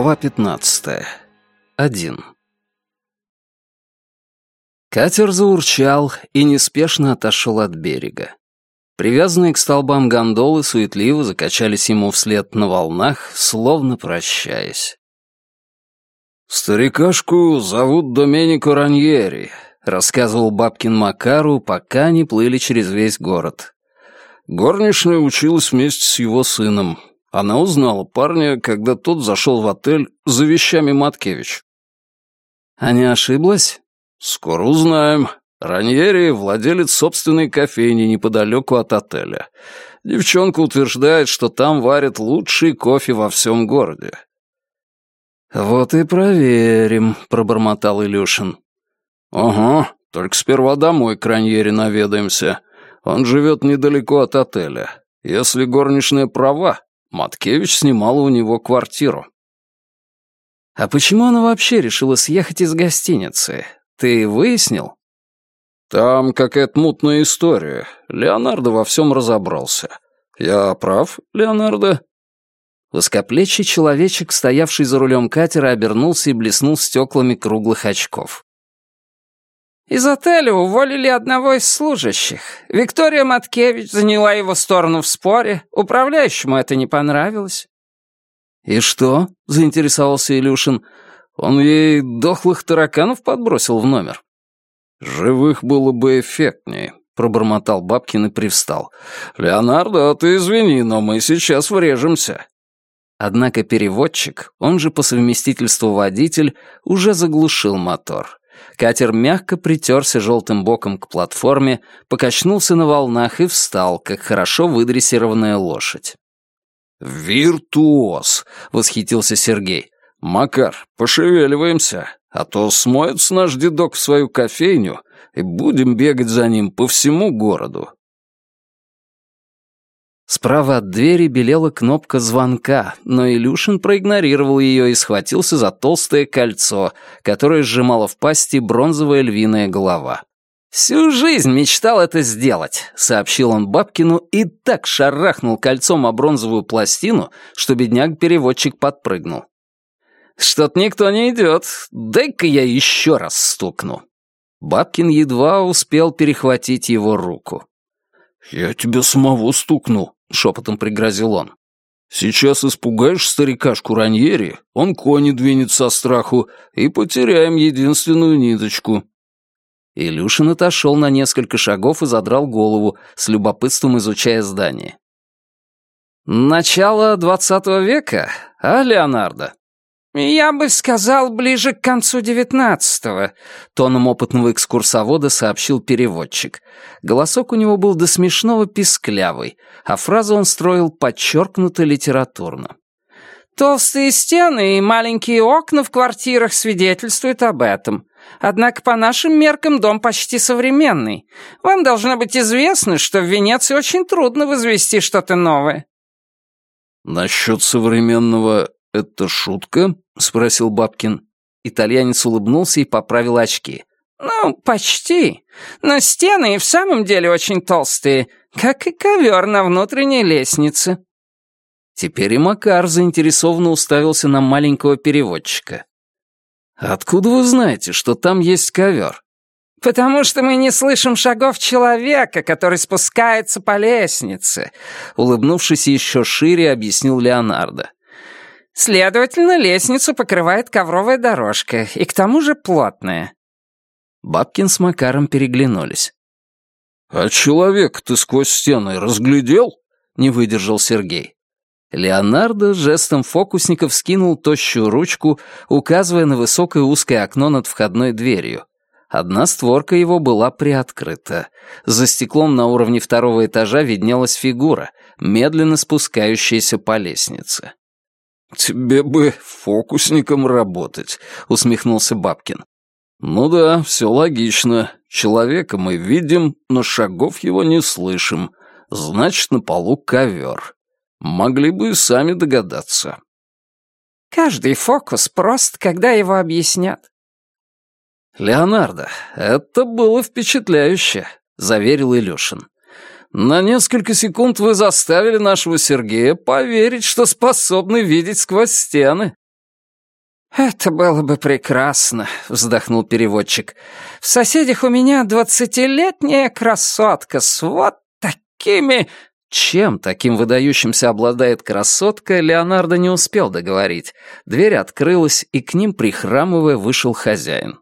Глава 15. Один. Катер заурчал и неспешно отошел от берега. Привязанные к столбам гондолы суетливо закачались ему вслед на волнах, словно прощаясь. «Старикашку зовут Доменико Раньери», — рассказывал Бабкин Макару, пока они плыли через весь город. Горничная училась вместе с его сыном. Она узнала парня, когда тот зашел в отель за вещами Маткевич. А не ошиблась? Скоро узнаем. Раньери — владелец собственной кофейни неподалеку от отеля. Девчонка утверждает, что там варят лучший кофе во всем городе. «Вот и проверим», — пробормотал Илюшин. «Ага, только сперва домой к Раньери наведаемся. Он живет недалеко от отеля. Если горничная права, Маткевич снимала у него квартиру. «А почему она вообще решила съехать из гостиницы? Ты выяснил?» «Там какая-то мутная история. Леонардо во всем разобрался. Я прав, Леонардо?» Воскоплечий человечек, стоявший за рулем катера, обернулся и блеснул стеклами круглых очков. Из отеля уволили одного из служащих. Виктория Маткевич заняла его сторону в споре. Управляющему это не понравилось. «И что?» — заинтересовался Илюшин. «Он ей дохлых тараканов подбросил в номер». «Живых было бы эффектнее», — пробормотал Бабкин и привстал. «Леонардо, ты извини, но мы сейчас врежемся». Однако переводчик, он же по совместительству водитель, уже заглушил мотор. Катер мягко притерся желтым боком к платформе, покачнулся на волнах и встал, как хорошо выдрессированная лошадь. «Виртуоз!» — восхитился Сергей. «Макар, пошевеливаемся, а то смоется наш дедок в свою кофейню, и будем бегать за ним по всему городу». Справа от двери белела кнопка звонка, но Илюшин проигнорировал ее и схватился за толстое кольцо, которое сжимало в пасти бронзовая львиная голова. «Всю жизнь мечтал это сделать», — сообщил он Бабкину и так шарахнул кольцом о бронзовую пластину, что бедняк-переводчик подпрыгнул. «Что-то никто не идет. Дай-ка я еще раз стукну». Бабкин едва успел перехватить его руку. «Я тебя самого стукну», — шепотом пригрозил он. «Сейчас испугаешь старикашку Раньери, он кони двинет со страху, и потеряем единственную ниточку». Илюшин отошел на несколько шагов и задрал голову, с любопытством изучая здание. «Начало двадцатого века, а, Леонардо?» «Я бы сказал, ближе к концу девятнадцатого», — тоном опытного экскурсовода сообщил переводчик. Голосок у него был до смешного писклявый, а фразу он строил подчеркнуто литературно. «Толстые стены и маленькие окна в квартирах свидетельствуют об этом. Однако по нашим меркам дом почти современный. Вам должно быть известно, что в Венеции очень трудно возвести что-то новое». «Насчет современного «Это шутка?» — спросил Бабкин. Итальянец улыбнулся и поправил очки. «Ну, почти. Но стены и в самом деле очень толстые, как и ковер на внутренней лестнице». Теперь и Макар заинтересованно уставился на маленького переводчика. «Откуда вы знаете, что там есть ковер?» «Потому что мы не слышим шагов человека, который спускается по лестнице», улыбнувшись еще шире, объяснил Леонардо. Следовательно, лестницу покрывает ковровая дорожка, и к тому же плотная». Бабкин с Макаром переглянулись. «А человек ты сквозь стены разглядел?» — не выдержал Сергей. Леонардо жестом фокусника вскинул тощую ручку, указывая на высокое узкое окно над входной дверью. Одна створка его была приоткрыта. За стеклом на уровне второго этажа виднелась фигура, медленно спускающаяся по лестнице. «Тебе бы фокусником работать», — усмехнулся Бабкин. «Ну да, все логично. Человека мы видим, но шагов его не слышим. Значит, на полу ковер. Могли бы и сами догадаться». «Каждый фокус прост, когда его объяснят». «Леонардо, это было впечатляюще», — заверил Илюшин. На несколько секунд вы заставили нашего Сергея поверить, что способны видеть сквозь стены. «Это было бы прекрасно», — вздохнул переводчик. «В соседях у меня двадцатилетняя красотка с вот такими...» Чем таким выдающимся обладает красотка, Леонардо не успел договорить. Дверь открылась, и к ним, прихрамывая, вышел хозяин.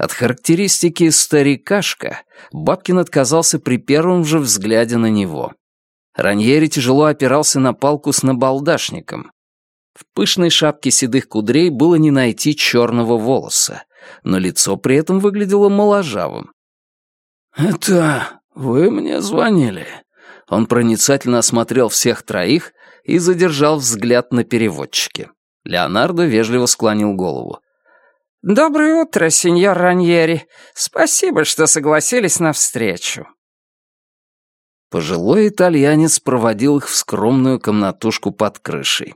От характеристики «старикашка» Бабкин отказался при первом же взгляде на него. Раньери тяжело опирался на палку с набалдашником. В пышной шапке седых кудрей было не найти черного волоса, но лицо при этом выглядело моложавым. «Это вы мне звонили?» Он проницательно осмотрел всех троих и задержал взгляд на переводчике. Леонардо вежливо склонил голову. «Доброе утро, сеньор Раньери. Спасибо, что согласились на встречу». Пожилой итальянец проводил их в скромную комнатушку под крышей.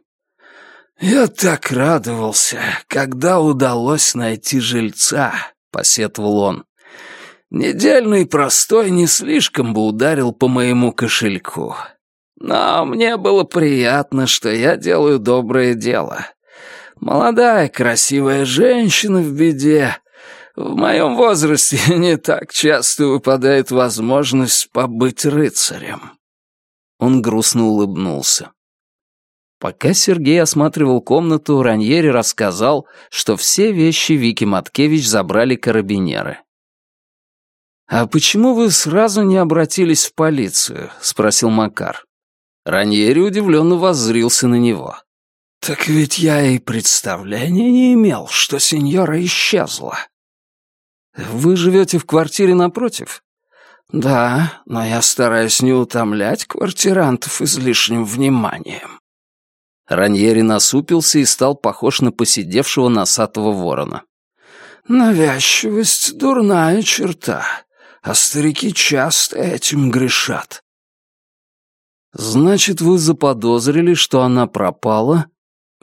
«Я так радовался, когда удалось найти жильца», — посетовал он. Недельный простой не слишком бы ударил по моему кошельку. Но мне было приятно, что я делаю доброе дело. Молодая, красивая женщина в беде. В моем возрасте не так часто выпадает возможность побыть рыцарем. Он грустно улыбнулся. Пока Сергей осматривал комнату, Раньери рассказал, что все вещи Вики Маткевич забрали карабинеры. «А почему вы сразу не обратились в полицию?» — спросил Макар. Раньери удивленно воззрился на него. «Так ведь я и представления не имел, что сеньора исчезла». «Вы живете в квартире напротив?» «Да, но я стараюсь не утомлять квартирантов излишним вниманием». Раньери насупился и стал похож на посидевшего носатого ворона. «Навязчивость — дурная черта а старики часто этим грешат. Значит, вы заподозрили, что она пропала?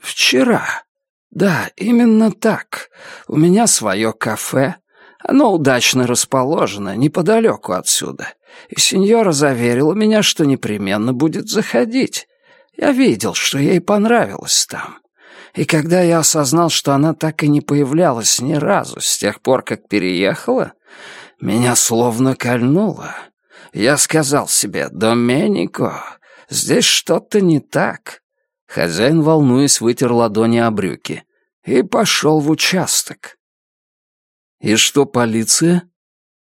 Вчера. Да, именно так. У меня свое кафе. Оно удачно расположено, неподалеку отсюда. И сеньора заверила меня, что непременно будет заходить. Я видел, что ей понравилось там. И когда я осознал, что она так и не появлялась ни разу с тех пор, как переехала, меня словно кольнуло. Я сказал себе, «Доменико, здесь что-то не так». Хозяин, волнуясь, вытер ладони о брюки. И пошел в участок. И что полиция?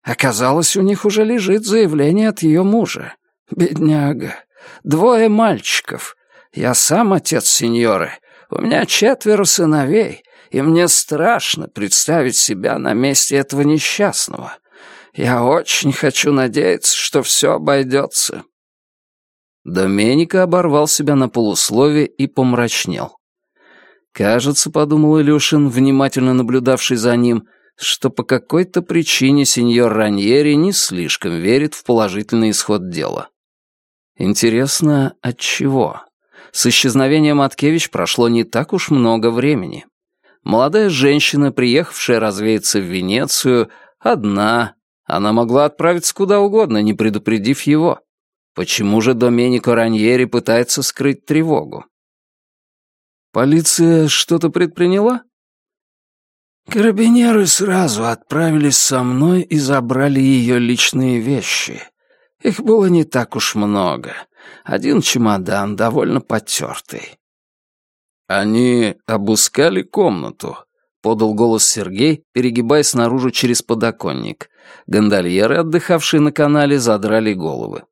Оказалось, у них уже лежит заявление от ее мужа. Бедняга. Двое мальчиков. Я сам отец сеньоры. У меня четверо сыновей, и мне страшно представить себя на месте этого несчастного. Я очень хочу надеяться, что все обойдется». Доменика оборвал себя на полуслове и помрачнел. Кажется, подумал Илюшин, внимательно наблюдавший за ним, что по какой-то причине сеньор Раньери не слишком верит в положительный исход дела. Интересно, от чего? С исчезновением Маткевич прошло не так уж много времени. Молодая женщина, приехавшая развеяться в Венецию, одна, она могла отправиться куда угодно, не предупредив его. Почему же Доменико Раньери пытается скрыть тревогу? Полиция что-то предприняла? Карабинеры сразу отправились со мной и забрали ее личные вещи. Их было не так уж много. Один чемодан, довольно потертый. Они обыскали комнату, — подал голос Сергей, перегибаясь наружу через подоконник. Гондольеры, отдыхавшие на канале, задрали головы.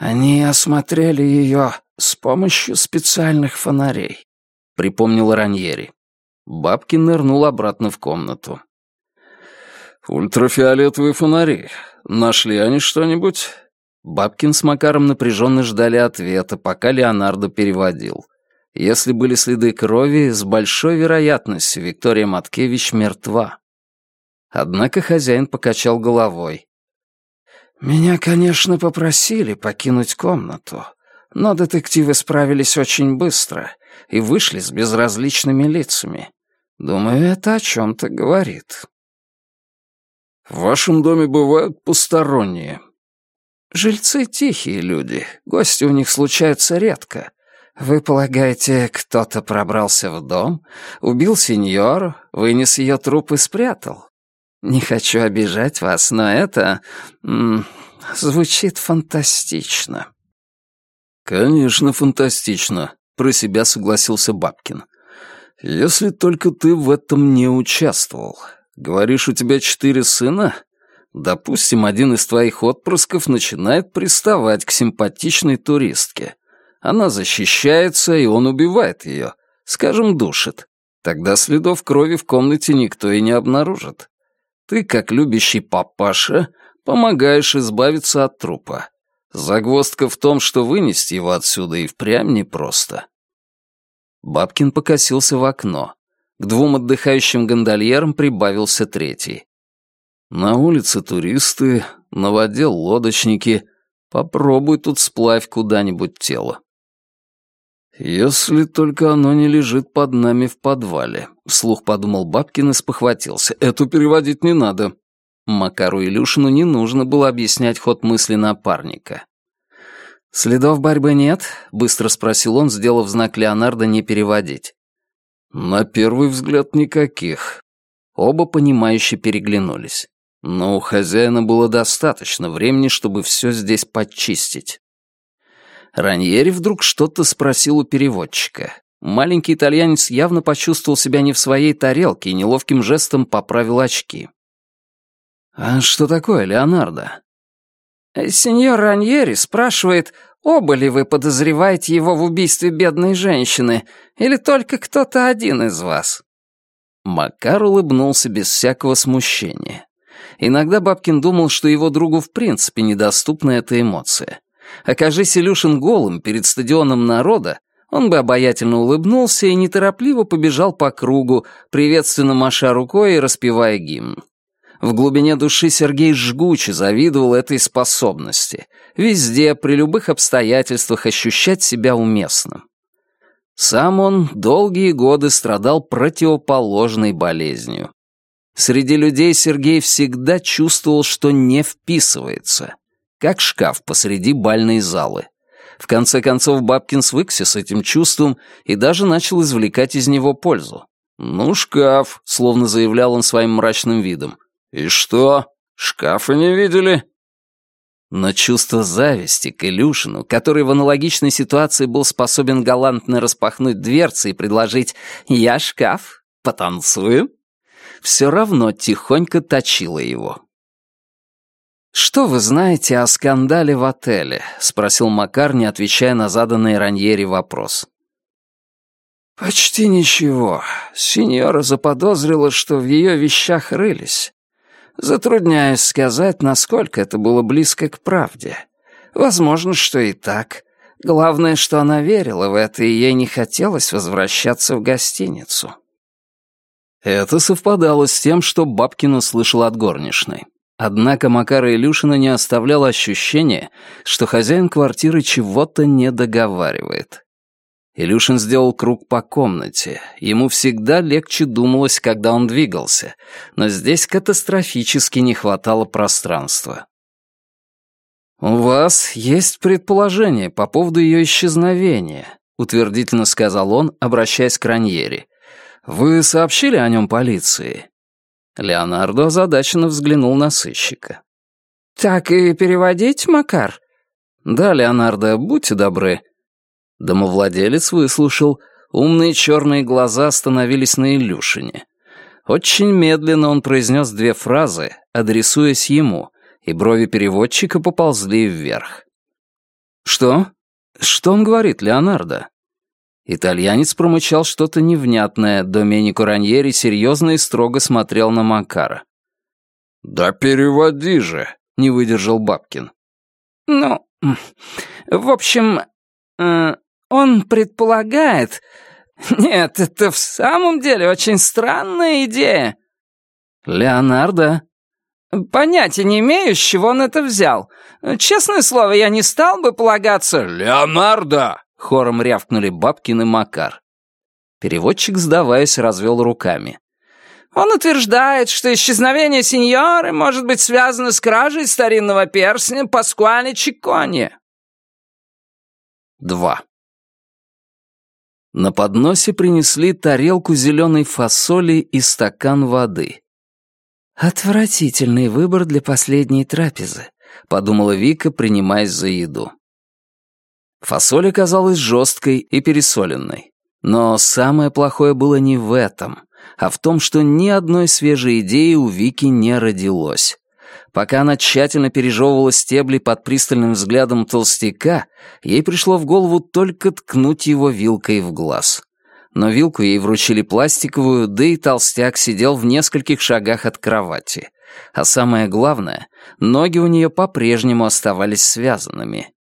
«Они осмотрели ее с помощью специальных фонарей», — припомнил Раньери. Бабкин нырнул обратно в комнату. «Ультрафиолетовые фонари. Нашли они что-нибудь?» Бабкин с Макаром напряженно ждали ответа, пока Леонардо переводил. Если были следы крови, с большой вероятностью Виктория Маткевич мертва. Однако хозяин покачал головой. «Меня, конечно, попросили покинуть комнату, но детективы справились очень быстро и вышли с безразличными лицами. Думаю, это о чем-то говорит». «В вашем доме бывают посторонние?» «Жильцы тихие люди, гости у них случаются редко. «Вы полагаете, кто-то пробрался в дом, убил сеньору, вынес ее труп и спрятал? Не хочу обижать вас, но это... Звучит фантастично». «Конечно, фантастично», — про себя согласился Бабкин. «Если только ты в этом не участвовал. Говоришь, у тебя четыре сына? Допустим, один из твоих отпрысков начинает приставать к симпатичной туристке. Она защищается, и он убивает ее. Скажем, душит. Тогда следов крови в комнате никто и не обнаружит. Ты, как любящий папаша, помогаешь избавиться от трупа. Загвоздка в том, что вынести его отсюда и впрямь непросто. Бабкин покосился в окно. К двум отдыхающим гондольерам прибавился третий. На улице туристы, на воде лодочники. Попробуй тут сплавь куда-нибудь тело. «Если только оно не лежит под нами в подвале», — вслух подумал Бабкин и спохватился. «Эту переводить не надо». Макару Илюшину не нужно было объяснять ход мысли напарника. «Следов борьбы нет?» — быстро спросил он, сделав знак Леонардо не переводить. «На первый взгляд никаких». Оба понимающе переглянулись. Но у хозяина было достаточно времени, чтобы все здесь подчистить. Раньери вдруг что-то спросил у переводчика. Маленький итальянец явно почувствовал себя не в своей тарелке и неловким жестом поправил очки. «А что такое, Леонардо?» «Сеньор Раньери спрашивает, оба ли вы подозреваете его в убийстве бедной женщины, или только кто-то один из вас?» Макар улыбнулся без всякого смущения. Иногда Бабкин думал, что его другу в принципе недоступна эта эмоция. Окажись Илюшин голым перед стадионом народа, он бы обаятельно улыбнулся и неторопливо побежал по кругу, приветственно маша рукой и распевая гимн. В глубине души Сергей жгуче завидовал этой способности. Везде, при любых обстоятельствах ощущать себя уместным. Сам он долгие годы страдал противоположной болезнью. Среди людей Сергей всегда чувствовал, что не вписывается как шкаф посреди бальной залы. В конце концов, Бабкин свыкся с этим чувством и даже начал извлекать из него пользу. «Ну, шкаф», — словно заявлял он своим мрачным видом. «И что, шкафа не видели?» Но чувство зависти к Илюшину, который в аналогичной ситуации был способен галантно распахнуть дверцы и предложить «Я шкаф, потанцуем?» все равно тихонько точило его. «Что вы знаете о скандале в отеле?» — спросил Макар, не отвечая на заданный Раньери вопрос. «Почти ничего. Синьора заподозрила, что в ее вещах рылись. Затрудняюсь сказать, насколько это было близко к правде. Возможно, что и так. Главное, что она верила в это, и ей не хотелось возвращаться в гостиницу». Это совпадало с тем, что Бабкин услышал от горничной. Однако Макара Илюшина не оставляло ощущения, что хозяин квартиры чего-то не договаривает. Илюшин сделал круг по комнате. Ему всегда легче думалось, когда он двигался, но здесь катастрофически не хватало пространства. «У вас есть предположение по поводу ее исчезновения», — утвердительно сказал он, обращаясь к Раньери. «Вы сообщили о нем полиции?» Леонардо озадаченно взглянул на сыщика. «Так и переводить, Макар?» «Да, Леонардо, будьте добры». Домовладелец выслушал. Умные черные глаза остановились на Илюшине. Очень медленно он произнес две фразы, адресуясь ему, и брови переводчика поползли вверх. «Что? Что он говорит, Леонардо?» Итальянец промычал что-то невнятное, Доменико Раньери серьезно и строго смотрел на Макара. «Да переводи же», — не выдержал Бабкин. «Ну, в общем, э, он предполагает... Нет, это в самом деле очень странная идея». «Леонардо?» «Понятия не имею, с чего он это взял. Честное слово, я не стал бы полагаться...» «Леонардо!» Хором рявкнули Бабкин и Макар. Переводчик, сдаваясь, развел руками. Он утверждает, что исчезновение сеньоры может быть связано с кражей старинного перстня Паскуале Чикони. Два. На подносе принесли тарелку зеленой фасоли и стакан воды. «Отвратительный выбор для последней трапезы», — подумала Вика, принимаясь за еду. Фасоль оказалась жесткой и пересоленной. Но самое плохое было не в этом, а в том, что ни одной свежей идеи у Вики не родилось. Пока она тщательно пережевывала стебли под пристальным взглядом толстяка, ей пришло в голову только ткнуть его вилкой в глаз. Но вилку ей вручили пластиковую, да и толстяк сидел в нескольких шагах от кровати. А самое главное, ноги у нее по-прежнему оставались связанными.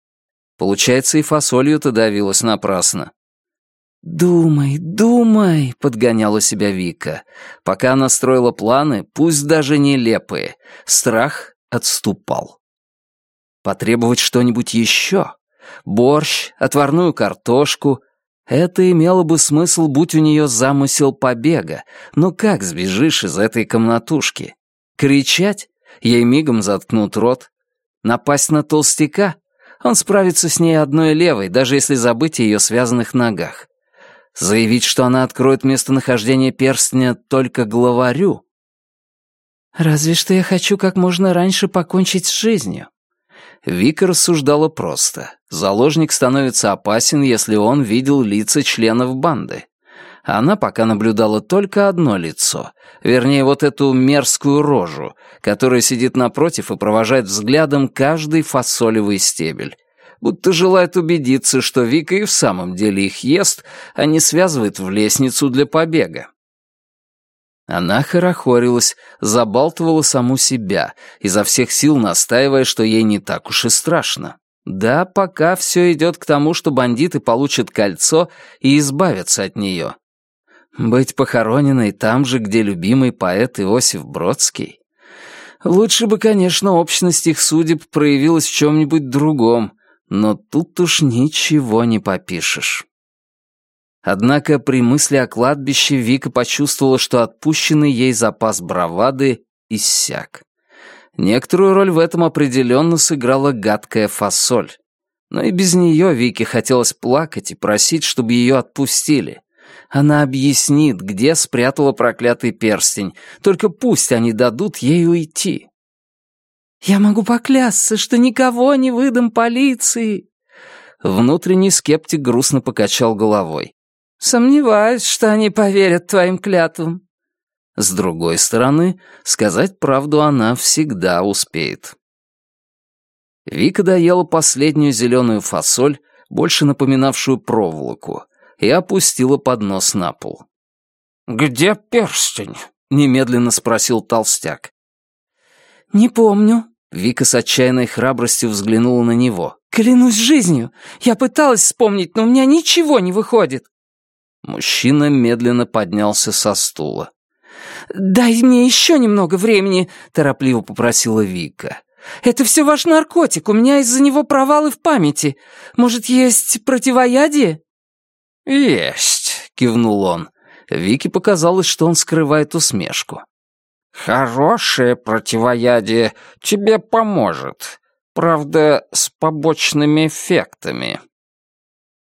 Получается, и фасолью-то давилась напрасно. «Думай, думай», — подгоняла себя Вика. Пока она строила планы, пусть даже нелепые, страх отступал. Потребовать что-нибудь еще? Борщ, отварную картошку. Это имело бы смысл, будь у нее замысел побега. Но как сбежишь из этой комнатушки? Кричать? Ей мигом заткнут рот. Напасть на толстяка? Он справится с ней одной левой, даже если забыть о ее связанных ногах. Заявить, что она откроет местонахождение перстня только главарю? «Разве что я хочу как можно раньше покончить с жизнью». Вика рассуждала просто. Заложник становится опасен, если он видел лица членов банды. Она пока наблюдала только одно лицо, вернее, вот эту мерзкую рожу, которая сидит напротив и провожает взглядом каждый фасолевый стебель будто желает убедиться, что Вика и в самом деле их ест, а не связывает в лестницу для побега. Она хорохорилась, забалтывала саму себя, изо всех сил настаивая, что ей не так уж и страшно. Да, пока все идет к тому, что бандиты получат кольцо и избавятся от нее. Быть похороненной там же, где любимый поэт Иосиф Бродский. Лучше бы, конечно, общность их судеб проявилась в чем-нибудь другом, но тут уж ничего не попишешь. Однако при мысли о кладбище Вика почувствовала, что отпущенный ей запас бравады иссяк. Некоторую роль в этом определенно сыграла гадкая фасоль. Но и без нее Вике хотелось плакать и просить, чтобы ее отпустили. Она объяснит, где спрятала проклятый перстень, только пусть они дадут ей уйти. «Я могу поклясться, что никого не выдам полиции!» Внутренний скептик грустно покачал головой. «Сомневаюсь, что они поверят твоим клятвам». С другой стороны, сказать правду она всегда успеет. Вика доела последнюю зеленую фасоль, больше напоминавшую проволоку, и опустила поднос на пол. «Где перстень?» — немедленно спросил толстяк. «Не помню». Вика с отчаянной храбростью взглянула на него. «Клянусь жизнью! Я пыталась вспомнить, но у меня ничего не выходит!» Мужчина медленно поднялся со стула. «Дай мне еще немного времени», — торопливо попросила Вика. «Это все ваш наркотик, у меня из-за него провалы в памяти. Может, есть противоядие?» «Есть», — кивнул он. Вике показалось, что он скрывает усмешку. Хорошее противоядие тебе поможет. Правда, с побочными эффектами.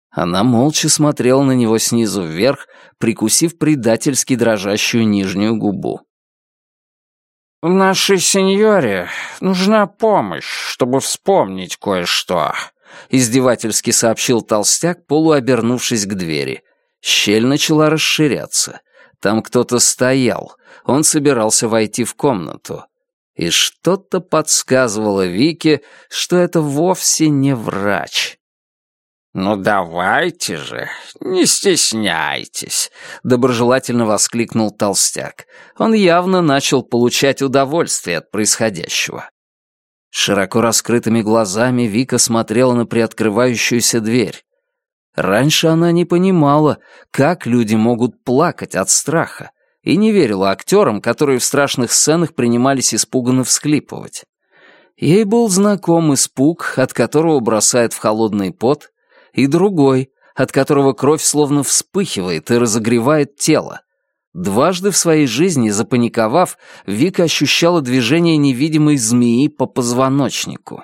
Она молча смотрела на него снизу вверх, прикусив предательски дрожащую нижнюю губу. «Нашей сеньоре нужна помощь, чтобы вспомнить кое-что», — издевательски сообщил толстяк, полуобернувшись к двери. Щель начала расширяться. Там кто-то стоял. Он собирался войти в комнату. И что-то подсказывало Вике, что это вовсе не врач. «Ну давайте же, не стесняйтесь», — доброжелательно воскликнул толстяк. Он явно начал получать удовольствие от происходящего. Широко раскрытыми глазами Вика смотрела на приоткрывающуюся дверь. Раньше она не понимала, как люди могут плакать от страха, и не верила актерам, которые в страшных сценах принимались испуганно всхлипывать. Ей был знаком испуг, от которого бросает в холодный пот, и другой, от которого кровь словно вспыхивает и разогревает тело. Дважды в своей жизни, запаниковав, Вика ощущала движение невидимой змеи по позвоночнику.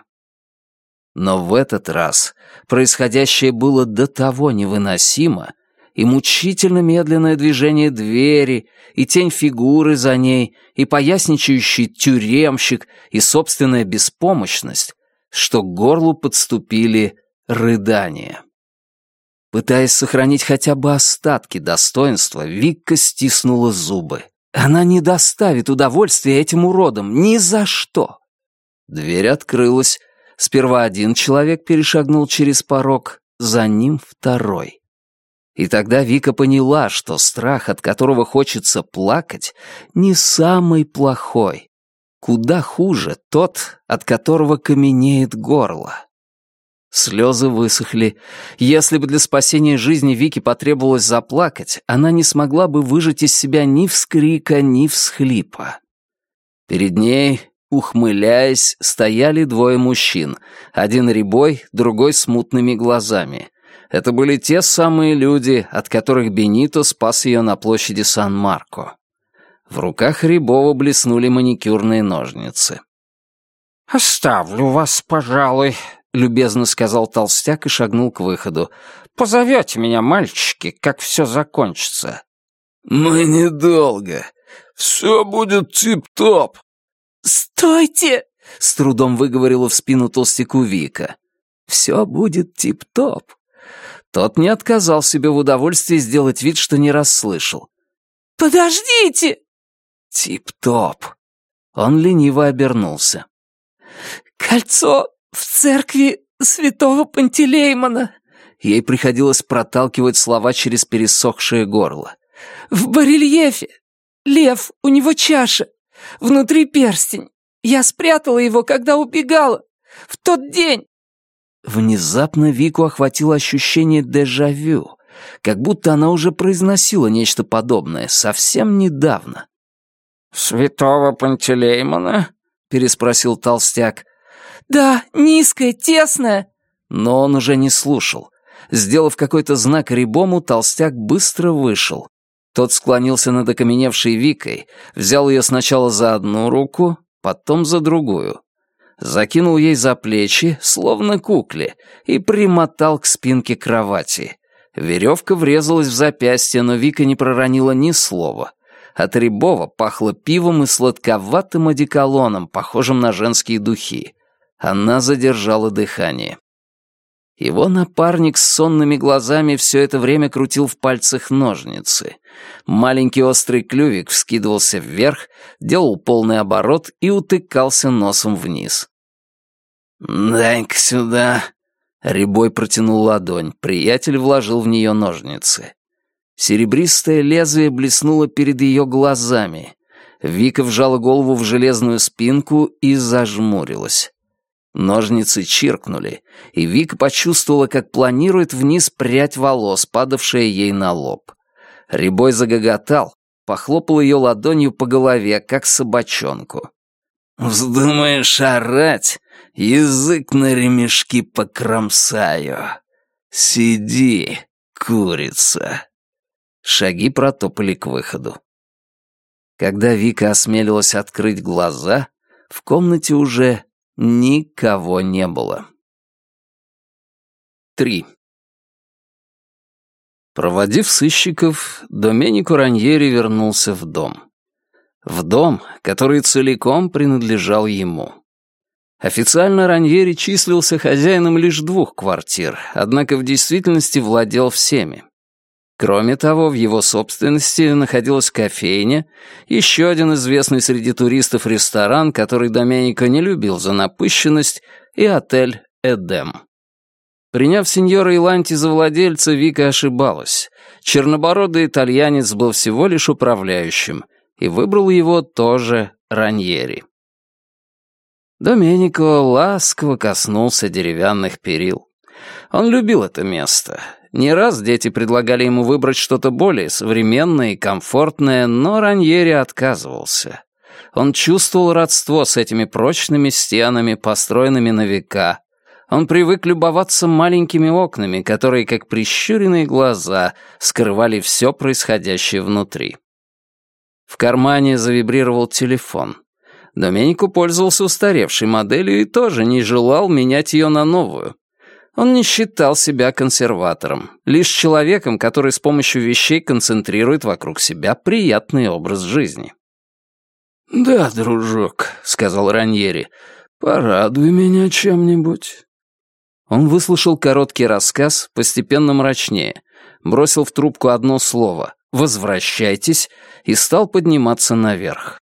Но в этот раз происходящее было до того невыносимо, и мучительно медленное движение двери, и тень фигуры за ней, и поясничающий тюремщик, и собственная беспомощность, что к горлу подступили рыдания. Пытаясь сохранить хотя бы остатки достоинства, Викка стиснула зубы. Она не доставит удовольствия этим уродам ни за что. Дверь открылась. Сперва один человек перешагнул через порог, за ним второй. И тогда Вика поняла, что страх, от которого хочется плакать, не самый плохой. Куда хуже тот, от которого каменеет горло. Слезы высохли. Если бы для спасения жизни Вики потребовалось заплакать, она не смогла бы выжать из себя ни вскрика, ни всхлипа. Перед ней, ухмыляясь, стояли двое мужчин. Один рябой, другой с мутными глазами. Это были те самые люди, от которых Бенито спас ее на площади Сан-Марко. В руках Рябова блеснули маникюрные ножницы. «Оставлю вас, пожалуй», — любезно сказал толстяк и шагнул к выходу. «Позовете меня, мальчики, как все закончится». «Мы недолго. Все будет тип-топ». «Стойте!» — с трудом выговорила в спину толстяку Вика. «Все будет тип-топ». Тот не отказал себе в удовольствии сделать вид, что не расслышал. «Подождите!» «Тип-топ». Он лениво обернулся. «Кольцо в церкви святого Пантелеймона». Ей приходилось проталкивать слова через пересохшее горло. «В барельефе. Лев, у него чаша. Внутри перстень. Я спрятала его, когда убегала. В тот день». Внезапно Вику охватило ощущение дежавю, как будто она уже произносила нечто подобное совсем недавно. «Святого Пантелеймона?» — переспросил толстяк. «Да, низкая, тесная». Но он уже не слушал. Сделав какой-то знак Рибому, толстяк быстро вышел. Тот склонился над окаменевшей Викой, взял ее сначала за одну руку, потом за другую. Закинул ей за плечи, словно кукле, и примотал к спинке кровати. Веревка врезалась в запястье, но Вика не проронила ни слова. От Рябова пахло пивом и сладковатым одеколоном, похожим на женские духи. Она задержала дыхание. Его напарник с сонными глазами все это время крутил в пальцах ножницы. Маленький острый клювик вскидывался вверх, делал полный оборот и утыкался носом вниз. «Дай-ка сюда!» Рябой протянул ладонь, приятель вложил в нее ножницы. Серебристое лезвие блеснуло перед ее глазами. Вика вжала голову в железную спинку и зажмурилась. Ножницы чиркнули, и Вика почувствовала, как планирует вниз прядь волос, падавшая ей на лоб. Рябой загоготал, похлопал ее ладонью по голове, как собачонку. «Вздумаешь орать? Язык на ремешки покромсаю. Сиди, курица!» Шаги протопали к выходу. Когда Вика осмелилась открыть глаза, в комнате уже никого не было. 3. Проводив сыщиков, Доменико Раньери вернулся в дом. В дом, который целиком принадлежал ему. Официально Раньери числился хозяином лишь двух квартир, однако в действительности владел всеми. Кроме того, в его собственности находилась кофейня, еще один известный среди туристов ресторан, который Доменико не любил за напыщенность, и отель «Эдем». Приняв сеньора Иланти за владельца, Вика ошибалась. Чернобородый итальянец был всего лишь управляющим, и выбрал его тоже Раньери. Доменико ласково коснулся деревянных перил. Он любил это место, не раз дети предлагали ему выбрать что-то более современное и комфортное, но Раньери отказывался. Он чувствовал родство с этими прочными стенами, построенными на века. Он привык любоваться маленькими окнами, которые, как прищуренные глаза, скрывали все происходящее внутри. В кармане завибрировал телефон. Доменико пользовался устаревшей моделью и тоже не желал менять ее на новую. Он не считал себя консерватором, лишь человеком, который с помощью вещей концентрирует вокруг себя приятный образ жизни. «Да, дружок», — сказал Раньери, — «порадуй меня чем-нибудь». Он выслушал короткий рассказ, постепенно мрачнее, бросил в трубку одно слово «Возвращайтесь» и стал подниматься наверх.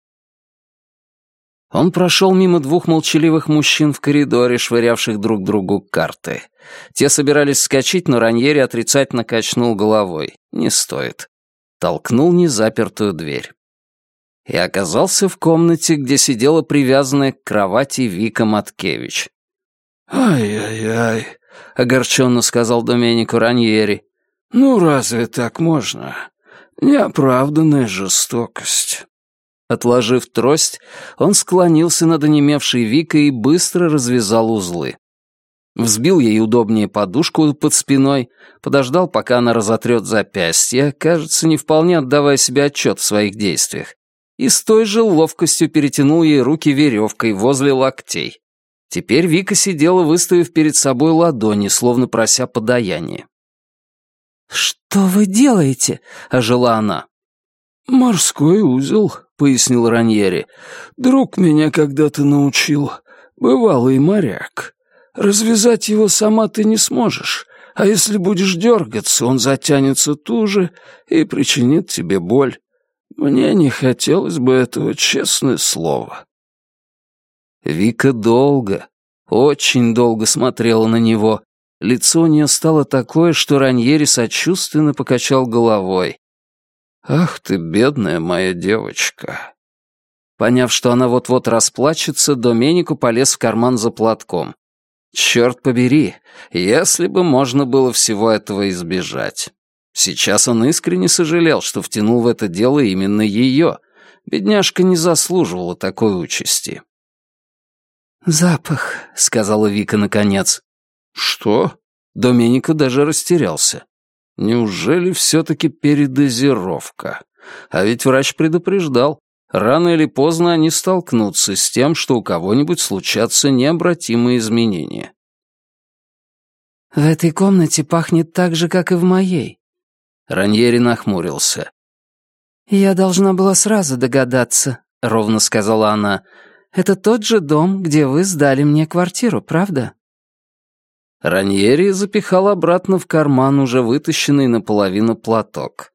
Он прошел мимо двух молчаливых мужчин в коридоре, швырявших друг другу карты. Те собирались вскочить, но Раньери отрицательно качнул головой. Не стоит. Толкнул незапертую дверь. И оказался в комнате, где сидела привязанная к кровати Вика Маткевич. «Ай-яй-яй», — огорченно сказал Доменико Раньери. «Ну разве так можно? Неоправданная жестокость». Отложив трость, он склонился над онемевшей Викой и быстро развязал узлы. Взбил ей удобнее подушку под спиной, подождал, пока она разотрет запястье, кажется, не вполне отдавая себе отчет в своих действиях, и с той же ловкостью перетянул ей руки веревкой возле локтей. Теперь Вика сидела, выставив перед собой ладони, словно прося подаяния. «Что вы делаете?» — ожила она. «Морской узел», — пояснил Раньери. «Друг меня когда-то научил. Бывалый моряк. Развязать его сама ты не сможешь, а если будешь дергаться, он затянется туже и причинит тебе боль. Мне не хотелось бы этого, честное слово». Вика долго, очень долго смотрела на него. Лицо у нее стало такое, что Раньери сочувственно покачал головой. «Ах ты, бедная моя девочка!» Поняв, что она вот-вот расплачется, Доменику полез в карман за платком. Черт побери, если бы можно было всего этого избежать. Сейчас он искренне сожалел, что втянул в это дело именно ее. Бедняжка не заслуживала такой участи. «Запах», — сказала Вика наконец. «Что?» Доменико даже растерялся. Неужели все-таки передозировка? А ведь врач предупреждал. Рано или поздно они столкнутся с тем, что у кого-нибудь случатся необратимые изменения. «В этой комнате пахнет так же, как и в моей». Раньери нахмурился. «Я должна была сразу догадаться», — ровно сказала она. «Это тот же дом, где вы сдали мне квартиру, правда?» Раньери запихал обратно в карман уже вытащенный наполовину платок.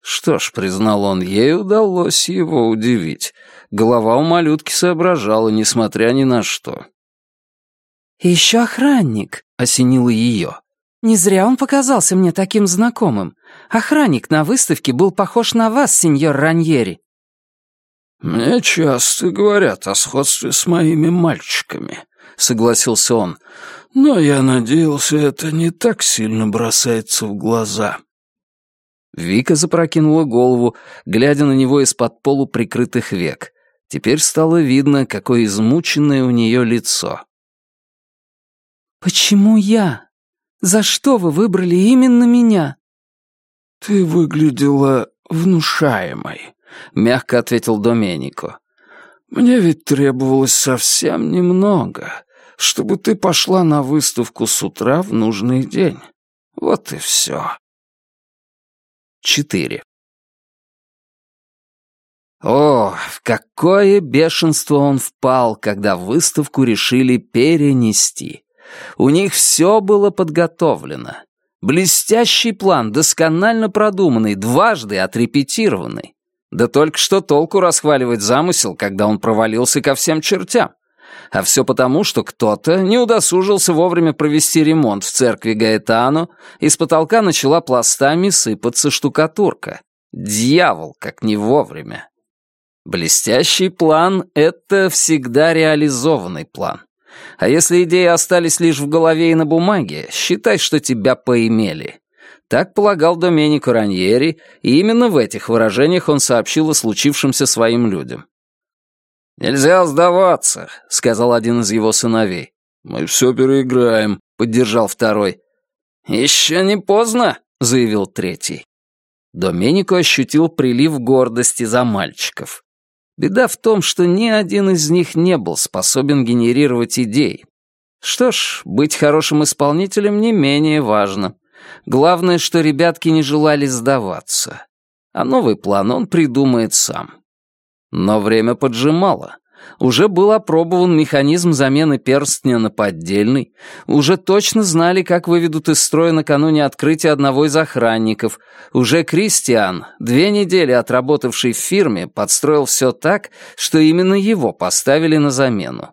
Что ж, признал он, ей удалось его удивить. Голова у малютки соображала, несмотря ни на что. еще охранник», — осенило ее. «Не зря он показался мне таким знакомым. Охранник на выставке был похож на вас, сеньор Раньери». «Мне часто говорят о сходстве с моими мальчиками», — согласился он. Но я надеялся, это не так сильно бросается в глаза. Вика запрокинула голову, глядя на него из-под полуприкрытых век. Теперь стало видно, какое измученное у нее лицо. «Почему я? За что вы выбрали именно меня?» «Ты выглядела внушаемой», — мягко ответил Доменико. «Мне ведь требовалось совсем немного, чтобы ты пошла на выставку с утра в нужный день. Вот и все. 4. О, в какое бешенство он впал, когда выставку решили перенести. У них все было подготовлено. Блестящий план, досконально продуманный, дважды отрепетированный. Да только что толку расхваливать замысел, когда он провалился ко всем чертям. А все потому, что кто-то не удосужился вовремя провести ремонт в церкви Гаэтано, и с потолка начала пластами сыпаться штукатурка. Дьявол, как не вовремя. Блестящий план — это всегда реализованный план. А если идеи остались лишь в голове и на бумаге, считай, что тебя поимели. Так полагал Доменико Раньери, и именно в этих выражениях он сообщил о случившемся своим людям. «Нельзя сдаваться», — сказал один из его сыновей. «Мы все переиграем», — поддержал второй. «Еще не поздно», — заявил третий. Доменико ощутил прилив гордости за мальчиков. Беда в том, что ни один из них не был способен генерировать идей. Что ж, быть хорошим исполнителем не менее важно. Главное, что ребятки не желали сдаваться. А новый план он придумает сам. Но время поджимало. Уже был опробован механизм замены перстня на поддельный. Уже точно знали, как выведут из строя накануне открытия одного из охранников. Уже Кристиан, две недели отработавший в фирме, подстроил все так, что именно его поставили на замену.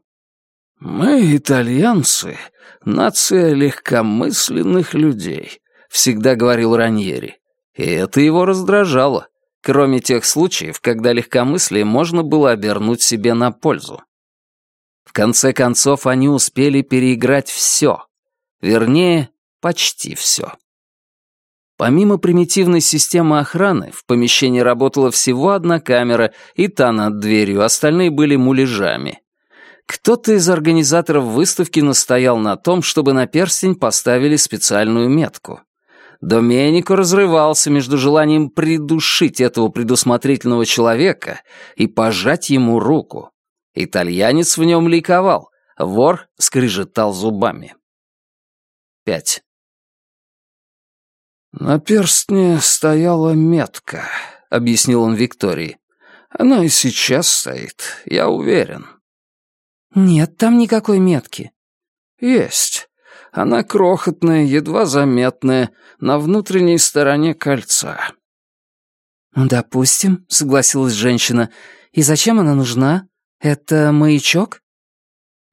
«Мы, итальянцы, нация легкомысленных людей», — всегда говорил Раньери. И это его раздражало кроме тех случаев, когда легкомыслие можно было обернуть себе на пользу. В конце концов, они успели переиграть все. Вернее, почти все. Помимо примитивной системы охраны, в помещении работала всего одна камера, и та над дверью, остальные были муляжами. Кто-то из организаторов выставки настоял на том, чтобы на перстень поставили специальную метку. Доменико разрывался между желанием придушить этого предусмотрительного человека и пожать ему руку. Итальянец в нем ликовал, вор скрежетал зубами. Пять. «На перстне стояла метка», — объяснил он Виктории. «Она и сейчас стоит, я уверен». «Нет там никакой метки». «Есть. Она крохотная, едва заметная, на внутренней стороне кольца. «Допустим», — согласилась женщина. «И зачем она нужна? Это маячок?»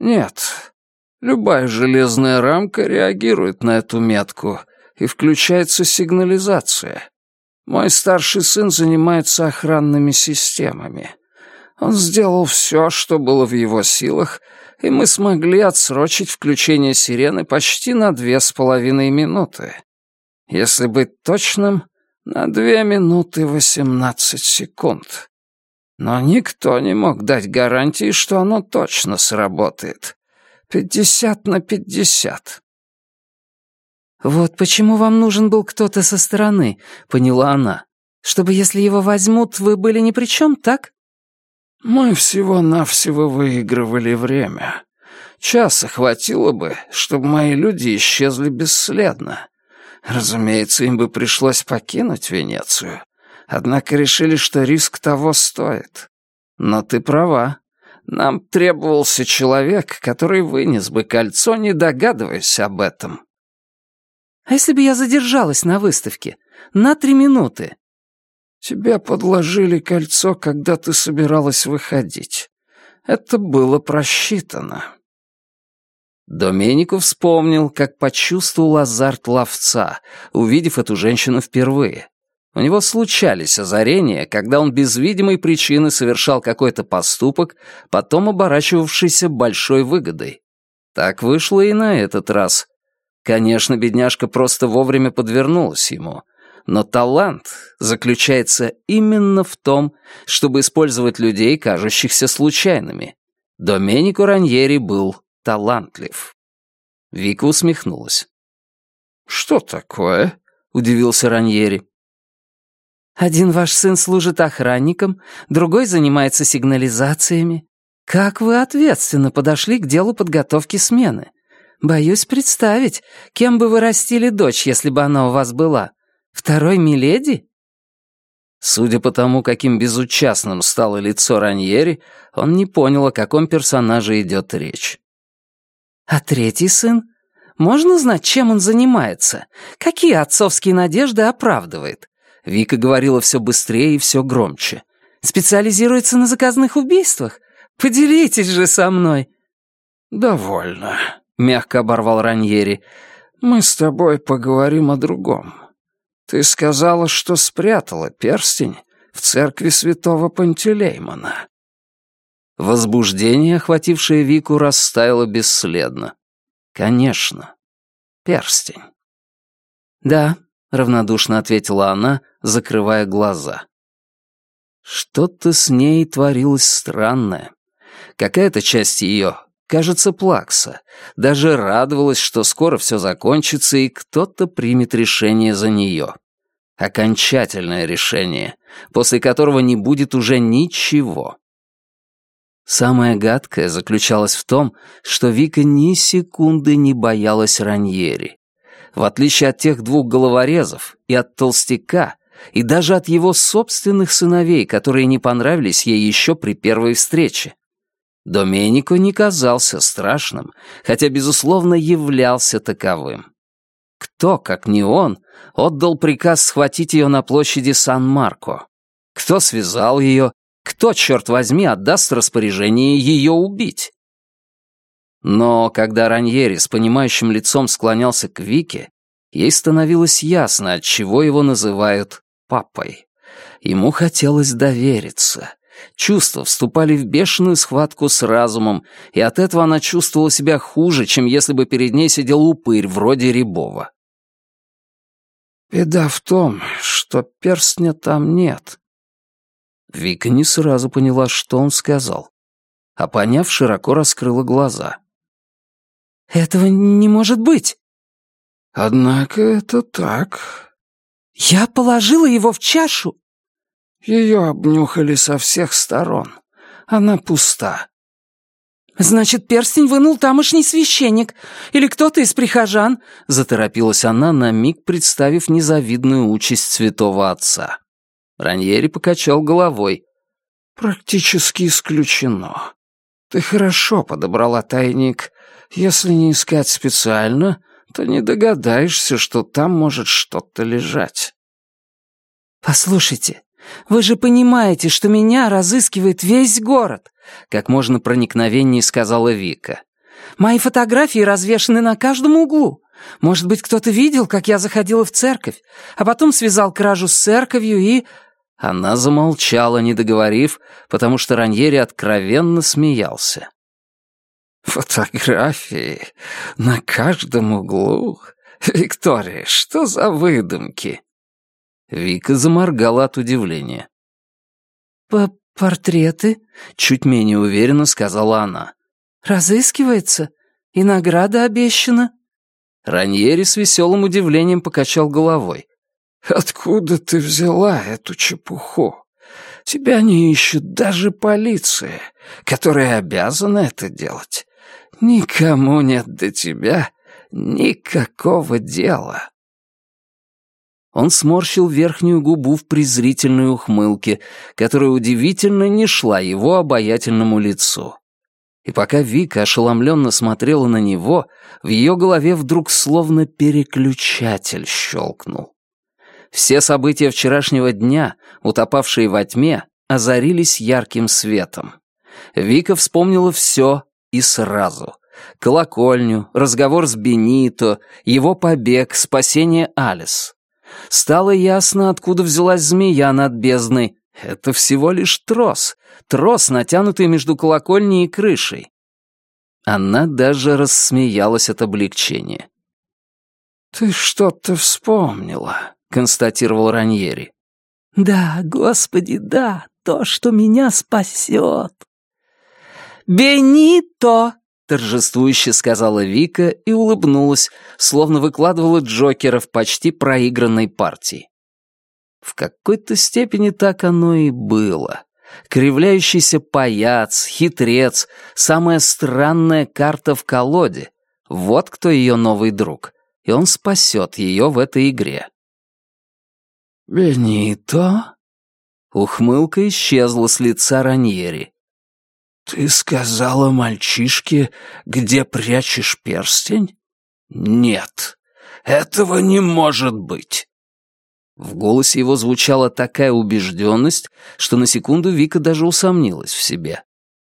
«Нет. Любая железная рамка реагирует на эту метку, и включается сигнализация. Мой старший сын занимается охранными системами. Он сделал все, что было в его силах, и мы смогли отсрочить включение сирены почти на две с половиной минуты. Если быть точным, на две минуты восемнадцать секунд. Но никто не мог дать гарантии, что оно точно сработает. Пятьдесят на пятьдесят. «Вот почему вам нужен был кто-то со стороны», — поняла она. «Чтобы, если его возьмут, вы были ни при чем, так?» Мы всего-навсего выигрывали время. Часа хватило бы, чтобы мои люди исчезли бесследно. Разумеется, им бы пришлось покинуть Венецию. Однако решили, что риск того стоит. Но ты права. Нам требовался человек, который вынес бы кольцо, не догадываясь об этом. А если бы я задержалась на выставке? На три минуты? Тебе подложили кольцо, когда ты собиралась выходить. Это было просчитано». Доменико вспомнил, как почувствовал азарт ловца, увидев эту женщину впервые. У него случались озарения, когда он без видимой причины совершал какой-то поступок, потом оборачивавшийся большой выгодой. Так вышло и на этот раз. Конечно, бедняжка просто вовремя подвернулась ему — но талант заключается именно в том, чтобы использовать людей, кажущихся случайными. Доменико Раньери был талантлив. Вика усмехнулась. «Что такое?» — удивился Раньери. «Один ваш сын служит охранником, другой занимается сигнализациями. Как вы ответственно подошли к делу подготовки смены? Боюсь представить, кем бы вы растили дочь, если бы она у вас была. Второй Миледи?» Судя по тому, каким безучастным стало лицо Раньери, он не понял, о каком персонаже идет речь. «А третий сын? Можно знать, чем он занимается? Какие отцовские надежды оправдывает?» Вика говорила все быстрее и все громче. «Специализируется на заказных убийствах? Поделитесь же со мной!» «Довольно», — мягко оборвал Раньери. «Мы с тобой поговорим о другом. Ты сказала, что спрятала перстень в церкви святого Пантелеймона. Возбуждение, охватившее Вику, растаяло бесследно. Конечно, перстень. «Да», — равнодушно ответила она, закрывая глаза. Что-то с ней творилось странное. Какая-то часть ее Кажется, Плакса. Даже радовалась, что скоро все закончится, и кто-то примет решение за нее. Окончательное решение, после которого не будет уже ничего. Самое гадкое заключалось в том, что Вика ни секунды не боялась Раньери. В отличие от тех двух головорезов и от толстяка, и даже от его собственных сыновей, которые не понравились ей еще при первой встрече. Доменико не казался страшным, хотя, безусловно, являлся таковым. Кто, как не он, отдал приказ схватить ее на площади Сан-Марко? Кто связал ее? Кто, черт возьми, отдаст распоряжение ее убить? Но когда Раньери с понимающим лицом склонялся к Вике, ей становилось ясно, от чего его называют папой. Ему хотелось довериться. Чувства вступали в бешеную схватку с разумом, и от этого она чувствовала себя хуже, чем если бы перед ней сидел упырь вроде Рябова. «Беда в том, что перстня там нет». Вика не сразу поняла, что он сказал. А поняв, широко раскрыла глаза. «Этого не может быть!» «Однако это так». «Я положила его в чашу!» Ее обнюхали со всех сторон. Она пуста. «Значит, перстень вынул тамошний священник или кто-то из прихожан», — заторопилась она, на миг представив незавидную участь святого отца. Раньери покачал головой. «Практически исключено. Ты хорошо подобрала тайник. Если не искать специально, то не догадаешься, что там может что-то лежать». «Послушайте, вы же понимаете, что меня разыскивает весь город», как можно проникновеннее сказала Вика. «Мои фотографии развешаны на каждом углу. Может быть, кто-то видел, как я заходила в церковь, а потом связал кражу с церковью и...» Она замолчала, не договорив, потому что Раньери откровенно смеялся. «Фотографии на каждом углу? Виктория, что за выдумки?» Вика заморгала от удивления. «По портреты?» — чуть менее уверенно сказала она. «Разыскивается? И награда обещана?» Раньери с веселым удивлением покачал головой. «Откуда ты взяла эту чепуху? Тебя не ищут даже полиция, которая обязана это делать. Никому нет до тебя никакого дела». Он сморщил верхнюю губу в презрительной ухмылке, которая удивительно не шла его обаятельному лицу. И пока Вика ошеломленно смотрела на него, в ее голове вдруг словно переключатель щелкнул. Все события вчерашнего дня, утопавшие во тьме, озарились ярким светом. Вика вспомнила все и сразу. Колокольню, разговор с Бенито, его побег, спасение Алис. Стало ясно, откуда взялась змея над бездной. Это всего лишь трос. Трос, натянутый между колокольней и крышей. Она даже рассмеялась от облегчения. «Ты что-то вспомнила», — констатировал Раньери. «Да, господи, да, то, что меня спасет». «Бенито!» Торжествующе сказала Вика и улыбнулась, словно выкладывала Джокера в почти проигранной партии. В какой-то степени так оно и было. Кривляющийся паяц, хитрец, самая странная карта в колоде. Вот кто ее новый друг, и он спасет ее в этой игре. «Бенито?» Ухмылка исчезла с лица Раньери. «Ты сказала мальчишке, где прячешь перстень?» «Нет, этого не может быть!» В голосе его звучала такая убежденность, что на секунду Вика даже усомнилась в себе.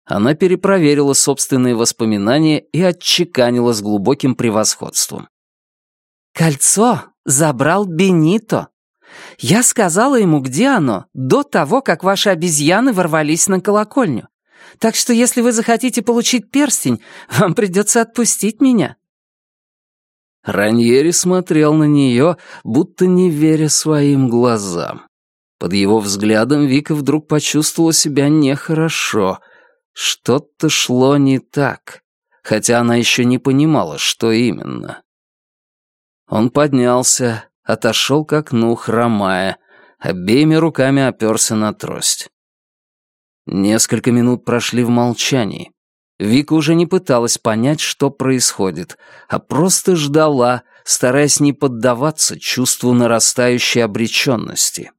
Она перепроверила собственные воспоминания и отчеканила с глубоким превосходством. «Кольцо забрал Бенито. Я сказала ему, где оно, до того, как ваши обезьяны ворвались на колокольню. Так что если вы захотите получить перстень, вам придется отпустить меня». Раньери смотрел на нее, будто не веря своим глазам. Под его взглядом Вика вдруг почувствовала себя нехорошо. Что-то шло не так, хотя она еще не понимала, что именно. Он поднялся, отошел к окну, хромая, обеими руками оперся на трость. Несколько минут прошли в молчании. Вика уже не пыталась понять, что происходит, а просто ждала, стараясь не поддаваться чувству нарастающей обреченности.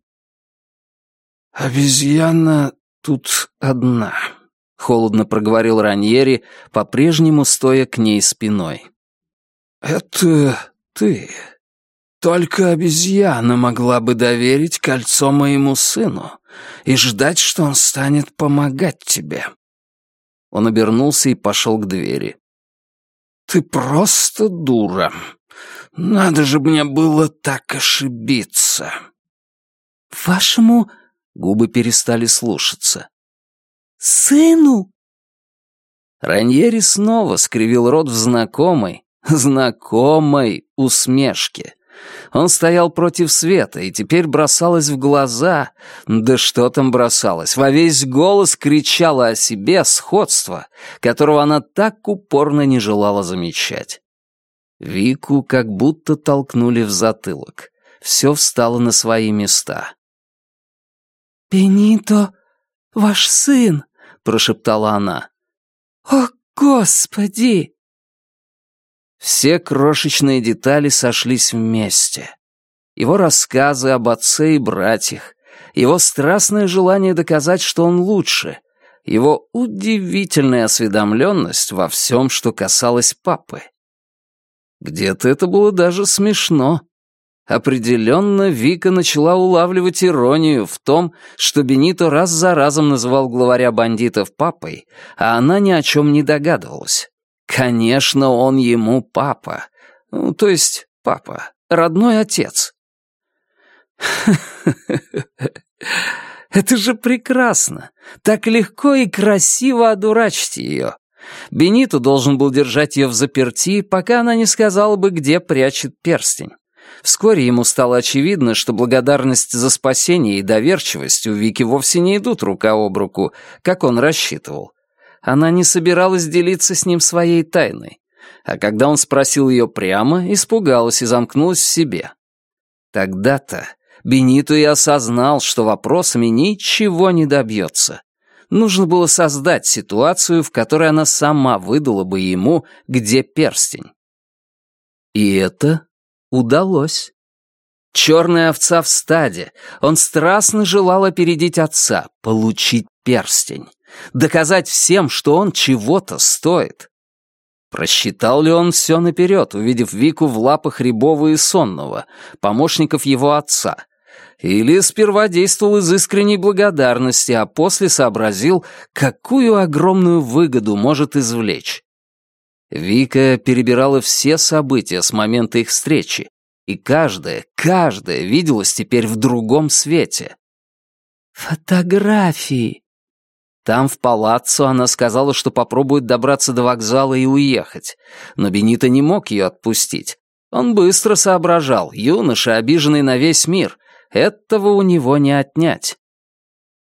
«Обезьяна тут одна», — холодно проговорил Раньери, по-прежнему стоя к ней спиной. «Это ты. Только обезьяна могла бы доверить кольцо моему сыну и ждать, что он станет помогать тебе». Он обернулся и пошел к двери. «Ты просто дура. Надо же мне было так ошибиться». «Вашему...» — губы перестали слушаться. «Сыну?» Раньери снова скривил рот в знакомой, знакомой усмешке. Он стоял против света, и теперь бросалось в глаза, да что там бросалось, во весь голос кричала о себе сходство, которого она так упорно не желала замечать. Вику как будто толкнули в затылок. Все встало на свои места. «Бенито, ваш сын!» — прошептала она. «О, Господи!» Все крошечные детали сошлись вместе. Его рассказы об отце и братьях, его страстное желание доказать, что он лучше, его удивительная осведомленность во всем, что касалось папы. Где-то это было даже смешно. Определенно, Вика начала улавливать иронию в том, что Бенито раз за разом называл главаря бандитов папой, а она ни о чем не догадывалась. Конечно, он ему папа. Ну, то есть папа, родной отец. Это же прекрасно. Так легко и красиво одурачить ее. Бенито должен был держать ее в заперти, пока она не сказала бы, где прячет перстень. Вскоре ему стало очевидно, что благодарность за спасение и доверчивость у Вики вовсе не идут рука об руку, как он рассчитывал. Она не собиралась делиться с ним своей тайной. А когда он спросил ее прямо, испугалась и замкнулась в себе. Тогда-то Бенито и осознал, что вопросами ничего не добьется. Нужно было создать ситуацию, в которой она сама выдала бы ему, где перстень. И это удалось. Черная овца в стаде. Он страстно желал опередить отца, получить перстень доказать всем, что он чего-то стоит. Просчитал ли он все наперед, увидев Вику в лапах Рябова и Сонного, помощников его отца? Или сперва действовал из искренней благодарности, а после сообразил, какую огромную выгоду может извлечь? Вика перебирала все события с момента их встречи, и каждое, каждое виделось теперь в другом свете. «Фотографии», там, в палаццо, она сказала, что попробует добраться до вокзала и уехать. Но Бенито не мог ее отпустить. Он быстро соображал, юноша, обиженный на весь мир. Этого у него не отнять.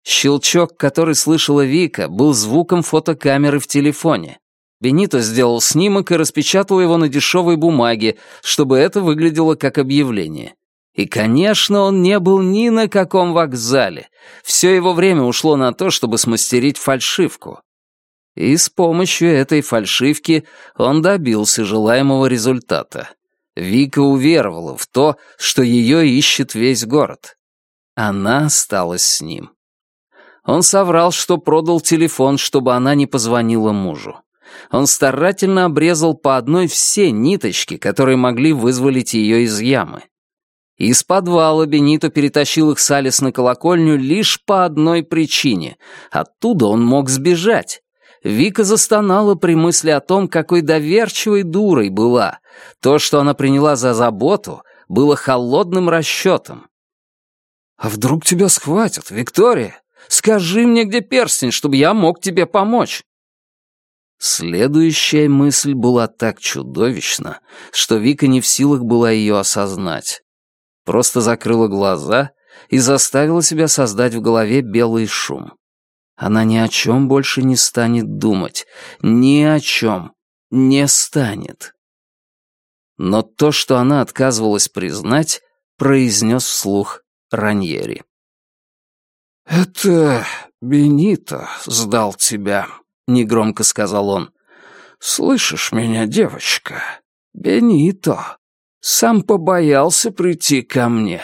Щелчок, который слышала Вика, был звуком фотокамеры в телефоне. Бенито сделал снимок и распечатал его на дешевой бумаге, чтобы это выглядело как объявление. И, конечно, он не был ни на каком вокзале. Все его время ушло на то, чтобы смастерить фальшивку. И с помощью этой фальшивки он добился желаемого результата. Вика уверовала в то, что ее ищет весь город. Она осталась с ним. Он соврал, что продал телефон, чтобы она не позвонила мужу. Он старательно обрезал по одной все ниточки, которые могли вызволить ее из ямы. Из подвала Бенито перетащил их с Алис на колокольню лишь по одной причине. Оттуда он мог сбежать. Вика застонала при мысли о том, какой доверчивой дурой была. То, что она приняла за заботу, было холодным расчетом. «А вдруг тебя схватят, Виктория? Скажи мне, где перстень, чтобы я мог тебе помочь». Следующая мысль была так чудовищна, что Вика не в силах была ее осознать просто закрыла глаза и заставила себя создать в голове белый шум. Она ни о чем больше не станет думать, ни о чем не станет. Но то, что она отказывалась признать, произнес вслух Раньери. «Это Бенито сдал тебя», — негромко сказал он. «Слышишь меня, девочка? Бенито. Сам побоялся прийти ко мне.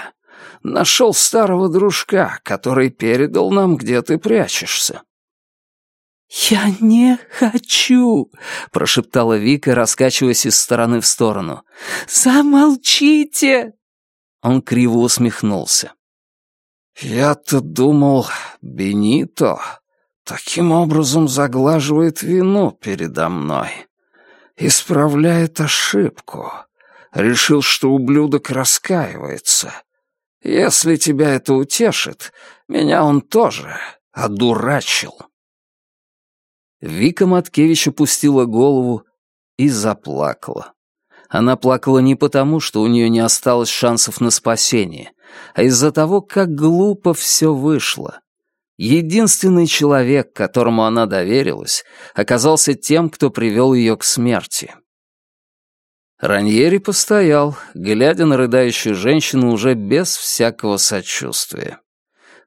Нашел старого дружка, который передал нам, где ты прячешься». «Я не хочу!» — прошептала Вика, раскачиваясь из стороны в сторону. «Замолчите!» Он криво усмехнулся. «Я-то думал, Бенито таким образом заглаживает вину передо мной. Исправляет ошибку. Решил, что ублюдок раскаивается. Если тебя это утешит, меня он тоже одурачил». Вика Маткевич опустила голову и заплакала. Она плакала не потому, что у нее не осталось шансов на спасение, а из-за того, как глупо все вышло. Единственный человек, которому она доверилась, оказался тем, кто привел ее к смерти. Раньери постоял, глядя на рыдающую женщину уже без всякого сочувствия.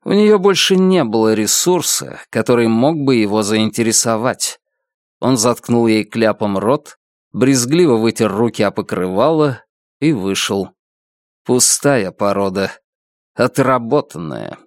У нее больше не было ресурса, который мог бы его заинтересовать. Он заткнул ей кляпом рот, брезгливо вытер руки о покрывало и вышел. Пустая порода, отработанная.